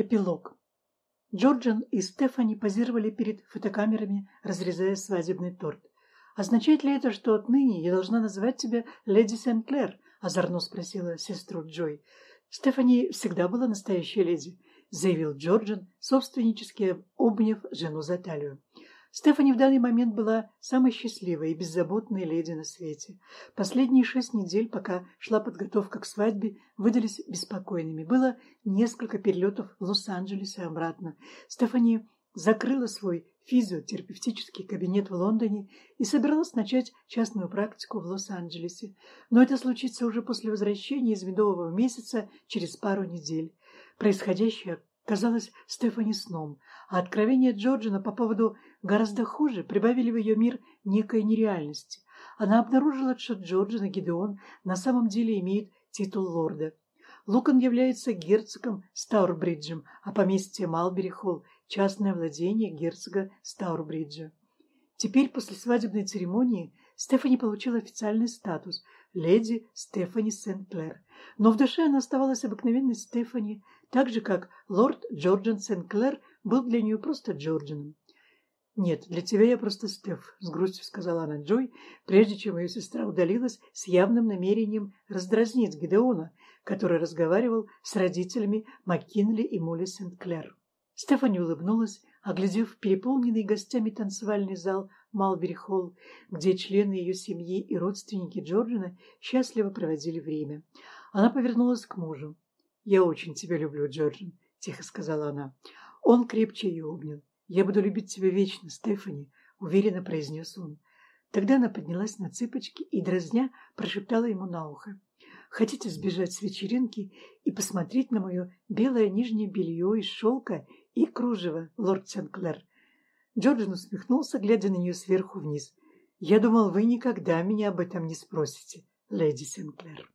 Эпилог. Джорджан и Стефани позировали перед фотокамерами, разрезая свадебный торт. «Означает ли это, что отныне я должна называть тебя леди Сент-Клер?» – озорно спросила сестру Джой. «Стефани всегда была настоящей леди», – заявил Джорджан, собственнически обняв жену за талию. Стефани в данный момент была самой счастливой и беззаботной леди на свете. Последние шесть недель, пока шла подготовка к свадьбе, выдались беспокойными. Было несколько перелетов в Лос-Анджелес и обратно. Стефани закрыла свой физиотерапевтический кабинет в Лондоне и собиралась начать частную практику в Лос-Анджелесе. Но это случится уже после возвращения из медового месяца через пару недель. Происходящее казалось Стефани сном, а откровения Джорджина по поводу гораздо хуже прибавили в ее мир некой нереальности. Она обнаружила, что Джорджин и Гидеон на самом деле имеют титул лорда. Лукан является герцогом Стаурбриджем, а поместье Малбери-Холл – частное владение герцога Стаурбриджа. Теперь, после свадебной церемонии, Стефани получила официальный статус – леди Стефани Сент-Клэр. Но в душе она оставалась обыкновенной Стефани, так же, как лорд Джорджин Сент-Клэр был для нее просто Джорджином. «Нет, для тебя я просто Стеф», — с грустью сказала она Джой, прежде чем ее сестра удалилась с явным намерением раздразнить Гидеона, который разговаривал с родителями Маккинли и Молли Сент-Клэр. Стефани улыбнулась, оглядев переполненный гостями танцевальный зал Малбери-Холл, где члены ее семьи и родственники Джорджина счастливо проводили время. Она повернулась к мужу. «Я очень тебя люблю, Джорджин», — тихо сказала она. Он крепче ее обнял. «Я буду любить тебя вечно, Стефани», — уверенно произнес он. Тогда она поднялась на цыпочки и, дразня, прошептала ему на ухо. «Хотите сбежать с вечеринки и посмотреть на мое белое нижнее белье из шелка и кружева, лорд Сенклер?» Джорджин усмехнулся, глядя на нее сверху вниз. «Я думал, вы никогда меня об этом не спросите, леди Сенклер».